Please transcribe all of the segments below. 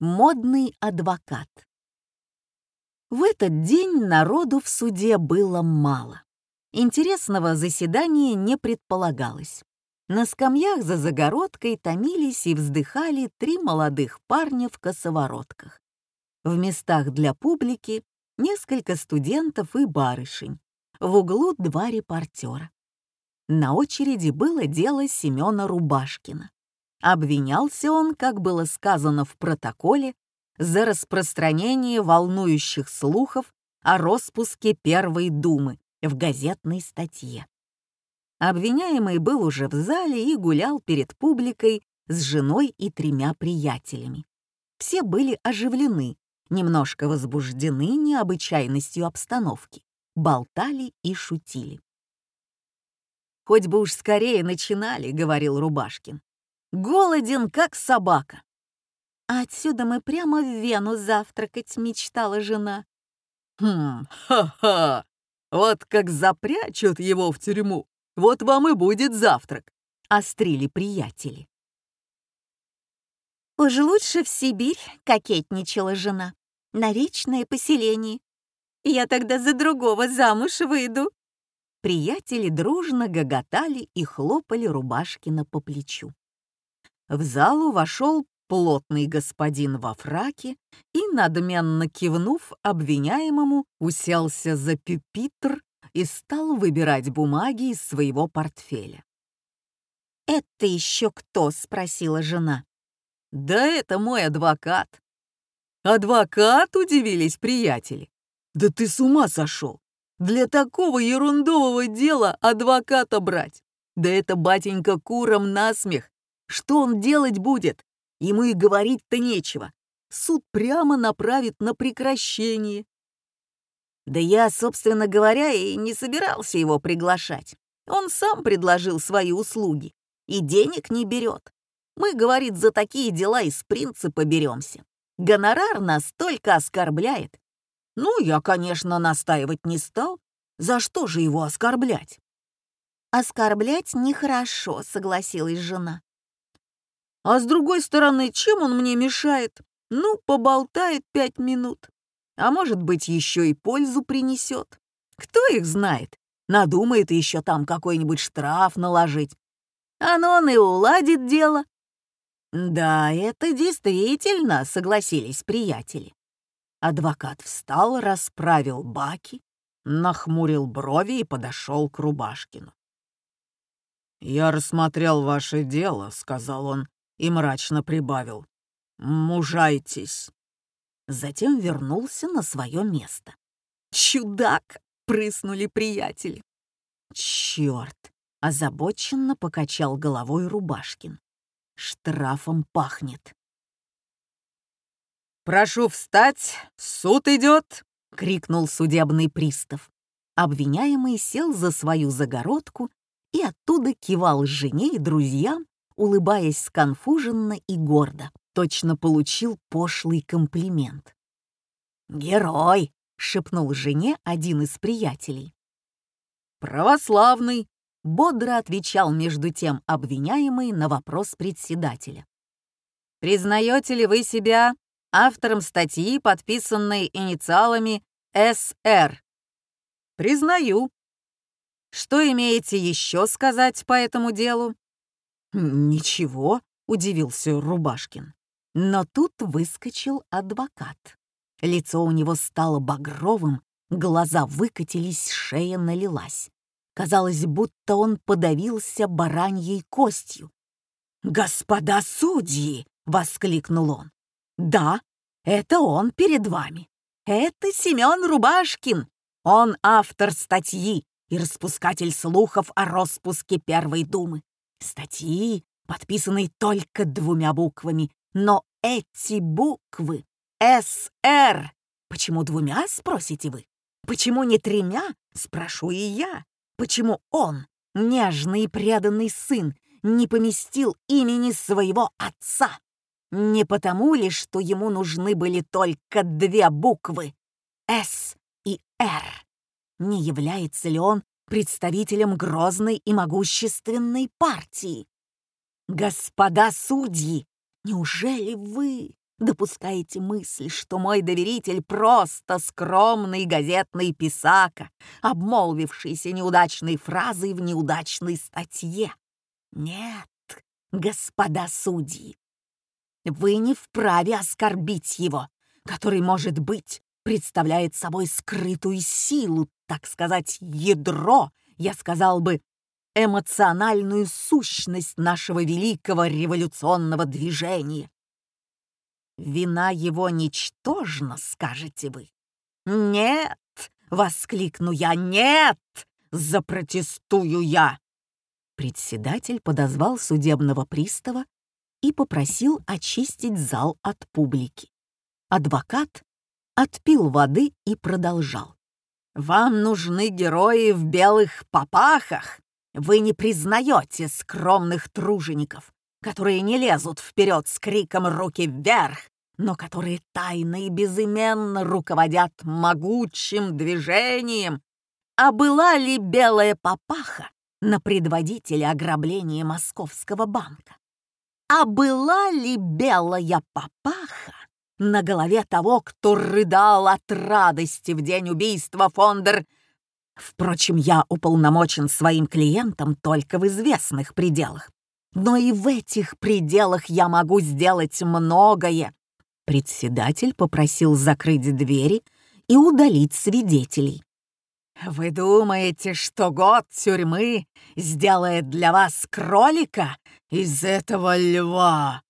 Модный адвокат. В этот день народу в суде было мало. Интересного заседания не предполагалось. На скамьях за загородкой томились и вздыхали три молодых парня в косоворотках. В местах для публики несколько студентов и барышень. В углу два репортера. На очереди было дело Семена Рубашкина. Обвинялся он, как было сказано в протоколе, за распространение волнующих слухов о распуске Первой Думы в газетной статье. Обвиняемый был уже в зале и гулял перед публикой с женой и тремя приятелями. Все были оживлены, немножко возбуждены необычайностью обстановки, болтали и шутили. «Хоть бы уж скорее начинали», — говорил Рубашкин. Голоден, как собака. А отсюда мы прямо в Вену завтракать, мечтала жена. Хм, ха-ха, вот как запрячут его в тюрьму, вот вам и будет завтрак, острили приятели. Уж лучше в Сибирь, кокетничала жена, на речное поселение. Я тогда за другого замуж выйду. Приятели дружно гоготали и хлопали Рубашкина по плечу. В залу вошел плотный господин во фраке и, надменно кивнув обвиняемому, уселся за пюпитр и стал выбирать бумаги из своего портфеля. «Это еще кто?» — спросила жена. «Да это мой адвокат». «Адвокат?» — удивились приятели. «Да ты с ума сошел! Для такого ерундового дела адвоката брать! Да это батенька куром насмех! Что он делать будет? Ему и говорить-то нечего. Суд прямо направит на прекращение. Да я, собственно говоря, и не собирался его приглашать. Он сам предложил свои услуги и денег не берет. Мы, говорит, за такие дела из принципа беремся. Гонорар нас только оскорбляет. Ну, я, конечно, настаивать не стал. За что же его оскорблять? «Оскорблять нехорошо», — согласилась жена. А с другой стороны, чем он мне мешает? Ну, поболтает пять минут. А может быть, еще и пользу принесет. Кто их знает? Надумает еще там какой-нибудь штраф наложить. А ну он и уладит дело. Да, это действительно, согласились приятели. Адвокат встал, расправил баки, нахмурил брови и подошел к Рубашкину. «Я рассмотрел ваше дело», — сказал он, и мрачно прибавил «Мужайтесь». Затем вернулся на свое место. «Чудак!» — прыснули приятели. «Черт!» — озабоченно покачал головой Рубашкин. «Штрафом пахнет». «Прошу встать, суд идет!» — крикнул судебный пристав. Обвиняемый сел за свою загородку и оттуда кивал жене и друзьям, улыбаясь сконфуженно и гордо, точно получил пошлый комплимент. «Герой!» — шепнул жене один из приятелей. «Православный!» — бодро отвечал между тем обвиняемый на вопрос председателя. «Признаете ли вы себя автором статьи, подписанной инициалами «СР»?» «Признаю». «Что имеете еще сказать по этому делу?» «Ничего», — удивился Рубашкин. Но тут выскочил адвокат. Лицо у него стало багровым, глаза выкатились, шея налилась. Казалось, будто он подавился бараньей костью. «Господа судьи!» — воскликнул он. «Да, это он перед вами. Это Семен Рубашкин. Он автор статьи и распускатель слухов о распуске Первой Думы. Статьи, подписанные только двумя буквами, но эти буквы — СР. Почему двумя, спросите вы? Почему не тремя, спрошу и я. Почему он, нежный и преданный сын, не поместил имени своего отца? Не потому ли, что ему нужны были только две буквы — «С» и «Р»? Не является ли он представителем грозной и могущественной партии. Господа судьи, неужели вы, допускаете мысль, что мой доверитель просто скромный газетный писака, обмолвившийся неудачной фразой в неудачной статье. Нет, господа судьи, вы не вправе оскорбить его, который, может быть, представляет собой скрытую силу, так сказать, ядро, я сказал бы, эмоциональную сущность нашего великого революционного движения. Вина его ничтожна, скажете вы. Нет, воскликну я, нет, запротестую я. Председатель подозвал судебного пристава и попросил очистить зал от публики. Адвокат отпил воды и продолжал. «Вам нужны герои в белых попахах. Вы не признаете скромных тружеников, которые не лезут вперед с криком «руки вверх», но которые тайно и безыменно руководят могучим движением. А была ли белая папаха на предводителя ограбления Московского банка? А была ли белая папаха на голове того, кто рыдал от радости в день убийства Фондер? Впрочем, я уполномочен своим клиентам только в известных пределах. Но и в этих пределах я могу сделать многое. Председатель попросил закрыть двери и удалить свидетелей. «Вы думаете, что год тюрьмы сделает для вас кролика из этого льва?»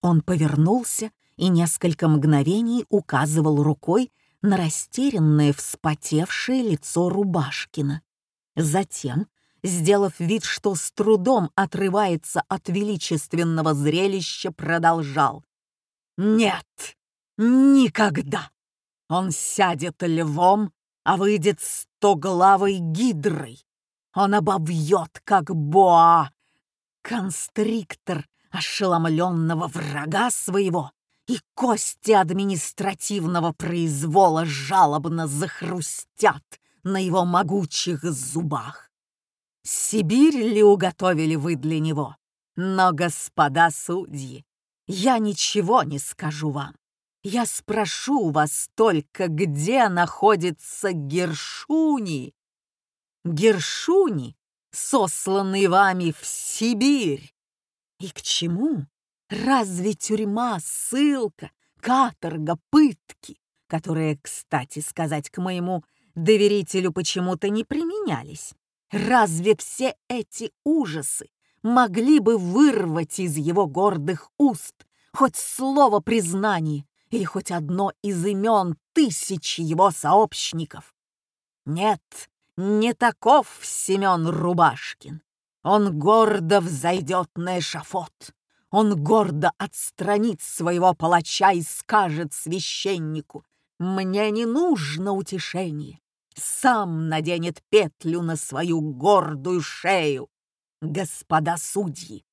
Он повернулся и несколько мгновений указывал рукой на растерянное, вспотевшее лицо Рубашкина. Затем, сделав вид, что с трудом отрывается от величественного зрелища, продолжал. «Нет, никогда! Он сядет львом, а выйдет стоглавой гидрой. Он обовьет, как боа, констриктор ошеломленного врага своего, и кости административного произвола жалобно захрустят на его могучих зубах. Сибирь ли уготовили вы для него? Но, господа судьи, я ничего не скажу вам. Я спрошу вас только, где находится Гершуни? Гершуни, сосланный вами в Сибирь. И к чему? Разве тюрьма, ссылка, каторга, пытки, которые, кстати сказать, к моему доверителю почему-то не применялись? Разве все эти ужасы могли бы вырвать из его гордых уст хоть слово признания или хоть одно из имен тысяч его сообщников. Нет, не таков Семен Рубашкин. Он гордо взойдет на эшафот. Он гордо отстранит своего палача и скажет священнику, «Мне не нужно утешение. Сам наденет петлю на свою гордую шею. Господа судьи,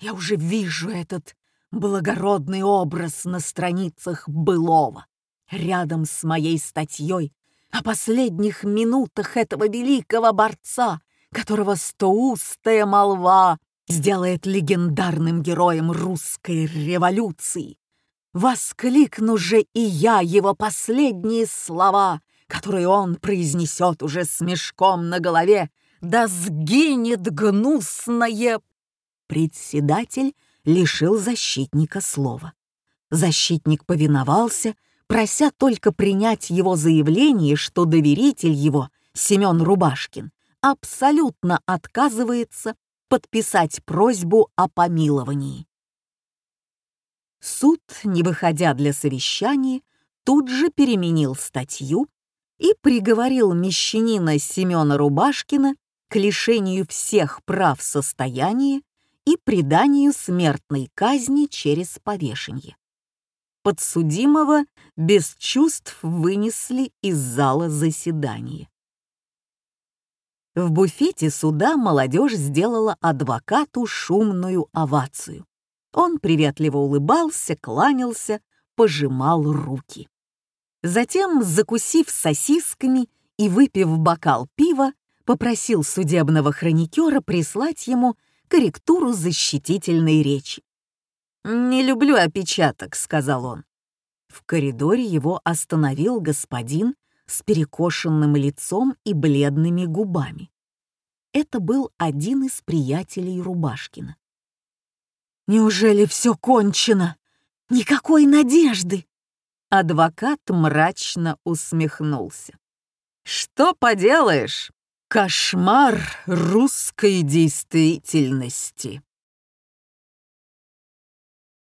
я уже вижу этот благородный образ на страницах былого, рядом с моей статьей о последних минутах этого великого борца, которого стоустая молва сделает легендарным героем русской революции. Воскликну же и я его последние слова, которые он произнесет уже с мешком на голове, да сгинет гнусное. Председатель лишил защитника слова. Защитник повиновался, прося только принять его заявление, что доверитель его, Семен Рубашкин, абсолютно отказывается подписать просьбу о помиловании. Суд, не выходя для совещания, тут же переменил статью и приговорил мещанина Семена Рубашкина к лишению всех прав состояния и преданию смертной казни через повешение. Подсудимого без чувств вынесли из зала заседания. В буфете суда молодежь сделала адвокату шумную овацию. Он приветливо улыбался, кланялся, пожимал руки. Затем, закусив сосисками и выпив бокал пива, попросил судебного хроникера прислать ему корректуру защитительной речи. «Не люблю опечаток», — сказал он. В коридоре его остановил господин с перекошенным лицом и бледными губами. Это был один из приятелей Рубашкина. «Неужели все кончено? Никакой надежды!» Адвокат мрачно усмехнулся. «Что поделаешь? Кошмар русской действительности!»